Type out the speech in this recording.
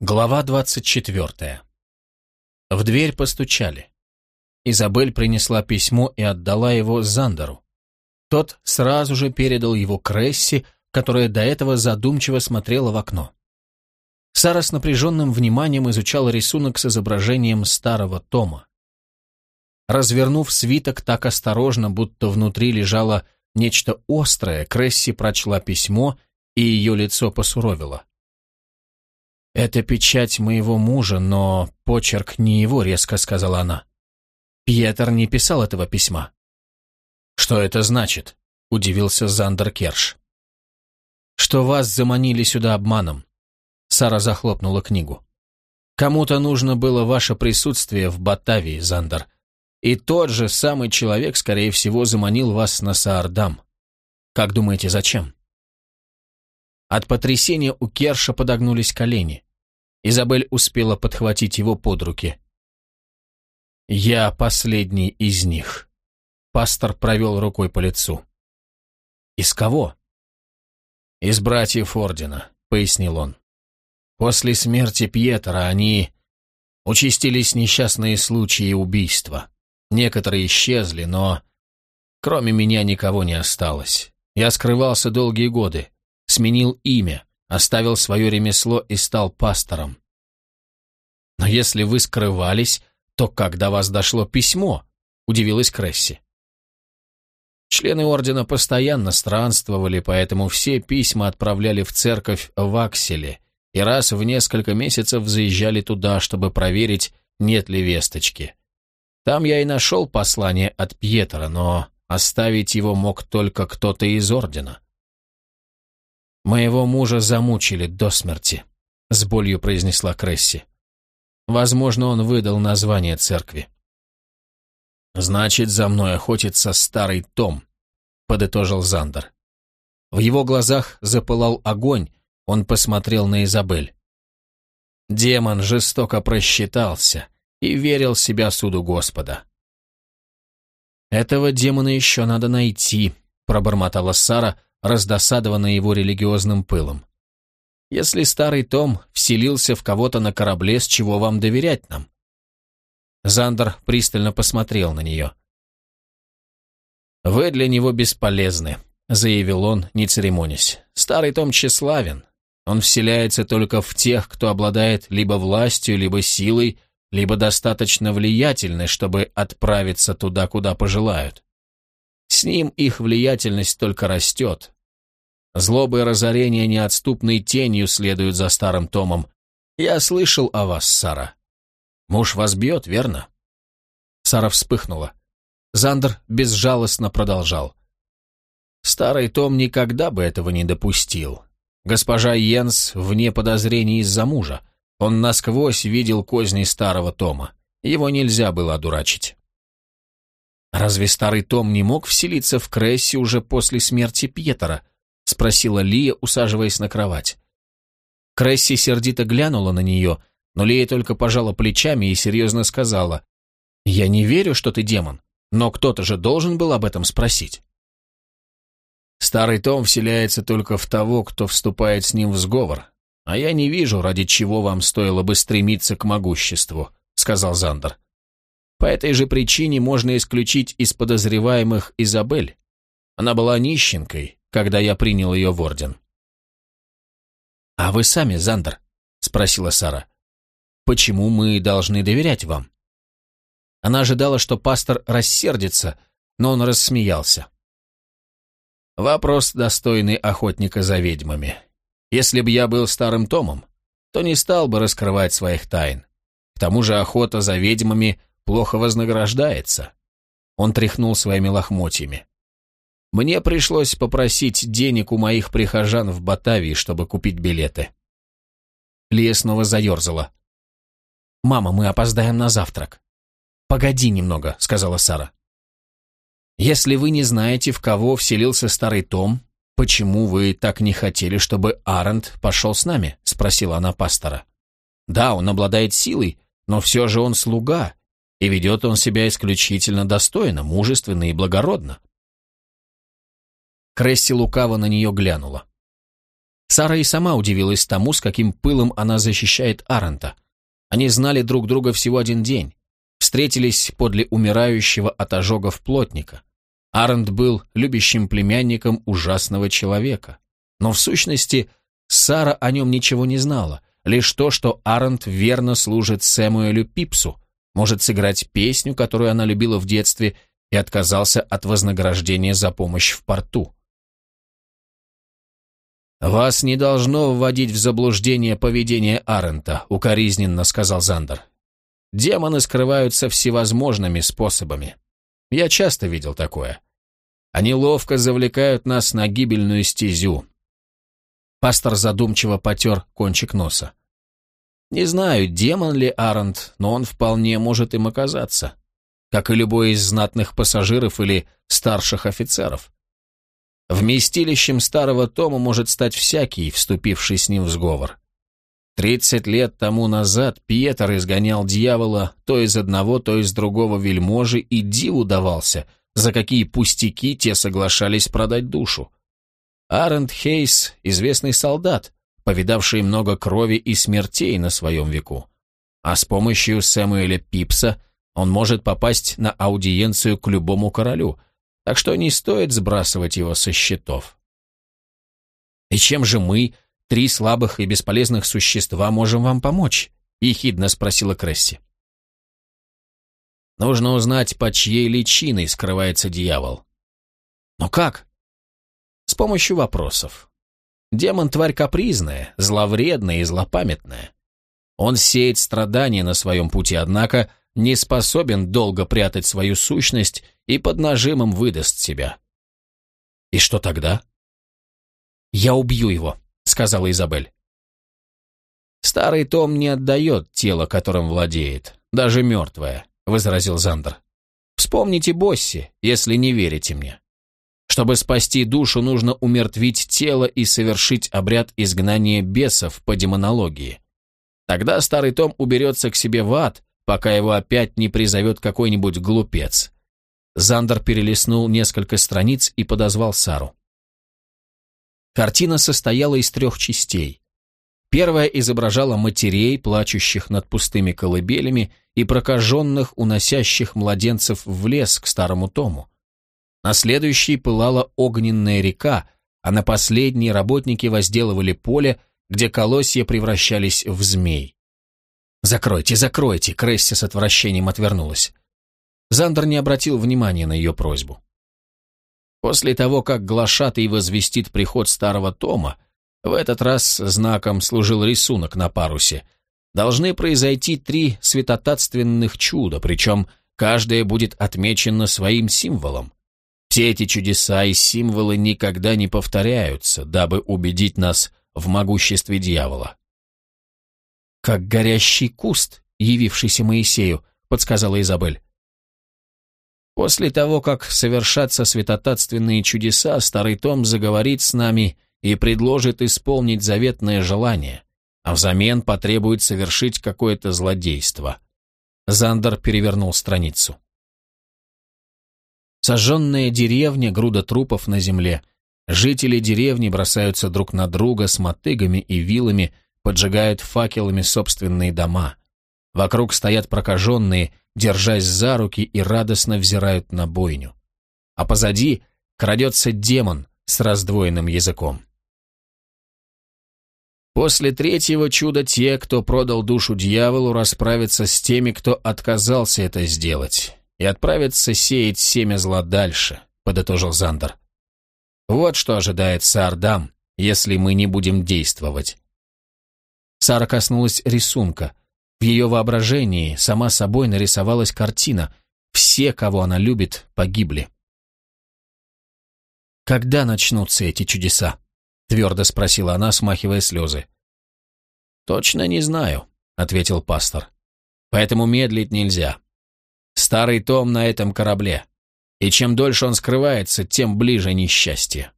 Глава 24. В дверь постучали. Изабель принесла письмо и отдала его Зандеру. Тот сразу же передал его Кресси, которая до этого задумчиво смотрела в окно. Сара с напряженным вниманием изучала рисунок с изображением старого тома. Развернув свиток так осторожно, будто внутри лежало нечто острое, Кресси прочла письмо, и ее лицо посуровило. «Это печать моего мужа, но почерк не его», — резко сказала она. Пьетер не писал этого письма. «Что это значит?» — удивился Зандер Керш. «Что вас заманили сюда обманом». Сара захлопнула книгу. «Кому-то нужно было ваше присутствие в Батавии, Зандер. И тот же самый человек, скорее всего, заманил вас на Саардам. Как думаете, зачем?» От потрясения у Керша подогнулись колени. Изабель успела подхватить его под руки. «Я последний из них», — пастор провел рукой по лицу. «Из кого?» «Из братьев Ордена», — пояснил он. «После смерти Пьетера они... Участились несчастные случаи убийства. Некоторые исчезли, но... Кроме меня никого не осталось. Я скрывался долгие годы, сменил имя, оставил свое ремесло и стал пастором. Но если вы скрывались, то как до вас дошло письмо? Удивилась Кресси. Члены ордена постоянно странствовали, поэтому все письма отправляли в церковь в Акселе и раз в несколько месяцев заезжали туда, чтобы проверить, нет ли весточки. Там я и нашел послание от Пьетера, но оставить его мог только кто-то из ордена. «Моего мужа замучили до смерти», — с болью произнесла Кресси. «Возможно, он выдал название церкви». «Значит, за мной охотится старый Том», — подытожил Зандер. В его глазах запылал огонь, он посмотрел на Изабель. Демон жестоко просчитался и верил себя суду Господа. «Этого демона еще надо найти», — пробормотала Сара, — раздосадованный его религиозным пылом. «Если старый Том вселился в кого-то на корабле, с чего вам доверять нам?» Зандер пристально посмотрел на нее. «Вы для него бесполезны», — заявил он, не церемонясь. «Старый Том тщеславен. Он вселяется только в тех, кто обладает либо властью, либо силой, либо достаточно влиятельны, чтобы отправиться туда, куда пожелают. С ним их влиятельность только растет. Злоба и разорение неотступной тенью следуют за старым Томом. Я слышал о вас, Сара. Муж вас бьет, верно? Сара вспыхнула. Зандер безжалостно продолжал. Старый Том никогда бы этого не допустил. Госпожа Йенс вне подозрений из-за мужа. Он насквозь видел козни старого Тома. Его нельзя было одурачить. «Разве старый Том не мог вселиться в Кресси уже после смерти Пьетера?» — спросила Лия, усаживаясь на кровать. Кресси сердито глянула на нее, но Лия только пожала плечами и серьезно сказала, «Я не верю, что ты демон, но кто-то же должен был об этом спросить». «Старый Том вселяется только в того, кто вступает с ним в сговор, а я не вижу, ради чего вам стоило бы стремиться к могуществу», — сказал Зандер. По этой же причине можно исключить из подозреваемых Изабель. Она была нищенкой, когда я принял ее в орден. «А вы сами, Зандер?» — спросила Сара. «Почему мы должны доверять вам?» Она ожидала, что пастор рассердится, но он рассмеялся. «Вопрос, достойный охотника за ведьмами. Если бы я был старым Томом, то не стал бы раскрывать своих тайн. К тому же охота за ведьмами плохо вознаграждается. Он тряхнул своими лохмотьями. Мне пришлось попросить денег у моих прихожан в Батавии, чтобы купить билеты. Лия снова заерзала. «Мама, мы опоздаем на завтрак». «Погоди немного», — сказала Сара. «Если вы не знаете, в кого вселился старый Том, почему вы так не хотели, чтобы Арент пошел с нами?» — спросила она пастора. «Да, он обладает силой, но все же он слуга, и ведет он себя исключительно достойно, мужественно и благородно. Кресси лукаво на нее глянула. Сара и сама удивилась тому, с каким пылом она защищает Арента. Они знали друг друга всего один день. Встретились подле умирающего от ожогов плотника. Арент был любящим племянником ужасного человека. Но в сущности Сара о нем ничего не знала, лишь то, что Арент верно служит Сэмуэлю Пипсу, может сыграть песню, которую она любила в детстве, и отказался от вознаграждения за помощь в порту. «Вас не должно вводить в заблуждение поведение Арента», — укоризненно сказал Зандер. «Демоны скрываются всевозможными способами. Я часто видел такое. Они ловко завлекают нас на гибельную стезю». Пастор задумчиво потер кончик носа. «Не знаю, демон ли Арент, но он вполне может им оказаться, как и любой из знатных пассажиров или старших офицеров. Вместилищем старого Тома может стать всякий, вступивший с ним в сговор. Тридцать лет тому назад Пьетер изгонял дьявола то из одного, то из другого вельможи и диву давался, за какие пустяки те соглашались продать душу. Арент Хейс — известный солдат, повидавший много крови и смертей на своем веку. А с помощью Сэмуэля Пипса он может попасть на аудиенцию к любому королю, так что не стоит сбрасывать его со счетов. «И чем же мы, три слабых и бесполезных существа, можем вам помочь?» — ехидно спросила Кресси. «Нужно узнать, под чьей личиной скрывается дьявол». «Но как?» «С помощью вопросов. Демон — тварь капризная, зловредная и злопамятная. Он сеет страдания на своем пути, однако не способен долго прятать свою сущность и под нажимом выдаст себя. И что тогда? «Я убью его», — сказала Изабель. «Старый Том не отдает тело, которым владеет, даже мертвое», — возразил Зандер. «Вспомните Босси, если не верите мне. Чтобы спасти душу, нужно умертвить тело и совершить обряд изгнания бесов по демонологии. Тогда старый Том уберется к себе в ад, пока его опять не призовет какой-нибудь глупец. Зандер перелистнул несколько страниц и подозвал Сару. Картина состояла из трех частей. Первая изображала матерей, плачущих над пустыми колыбелями и прокаженных, уносящих младенцев в лес к старому Тому. На следующей пылала огненная река, а на последней работники возделывали поле, где колосья превращались в змей. «Закройте, закройте!» Кресси с отвращением отвернулась. Зандер не обратил внимания на ее просьбу. После того, как глашатый возвестит приход старого Тома, в этот раз знаком служил рисунок на парусе, должны произойти три святотатственных чуда, причем каждое будет отмечено своим символом. Все эти чудеса и символы никогда не повторяются, дабы убедить нас в могуществе дьявола как горящий куст, явившийся Моисею», — подсказала Изабель. После того, как совершатся святотатственные чудеса, старый Том заговорит с нами и предложит исполнить заветное желание, а взамен потребует совершить какое-то злодейство. Зандер перевернул страницу. Сожженная деревня, груда трупов на земле. Жители деревни бросаются друг на друга с мотыгами и вилами, поджигают факелами собственные дома. Вокруг стоят прокаженные, держась за руки и радостно взирают на бойню. А позади крадется демон с раздвоенным языком. После третьего чуда те, кто продал душу дьяволу, расправятся с теми, кто отказался это сделать, и отправятся сеять семя зла дальше, подытожил Зандер. Вот что ожидает Саардам, если мы не будем действовать. Сара коснулась рисунка. В ее воображении сама собой нарисовалась картина. Все, кого она любит, погибли. «Когда начнутся эти чудеса?» — твердо спросила она, смахивая слезы. «Точно не знаю», — ответил пастор. «Поэтому медлить нельзя. Старый Том на этом корабле. И чем дольше он скрывается, тем ближе несчастье».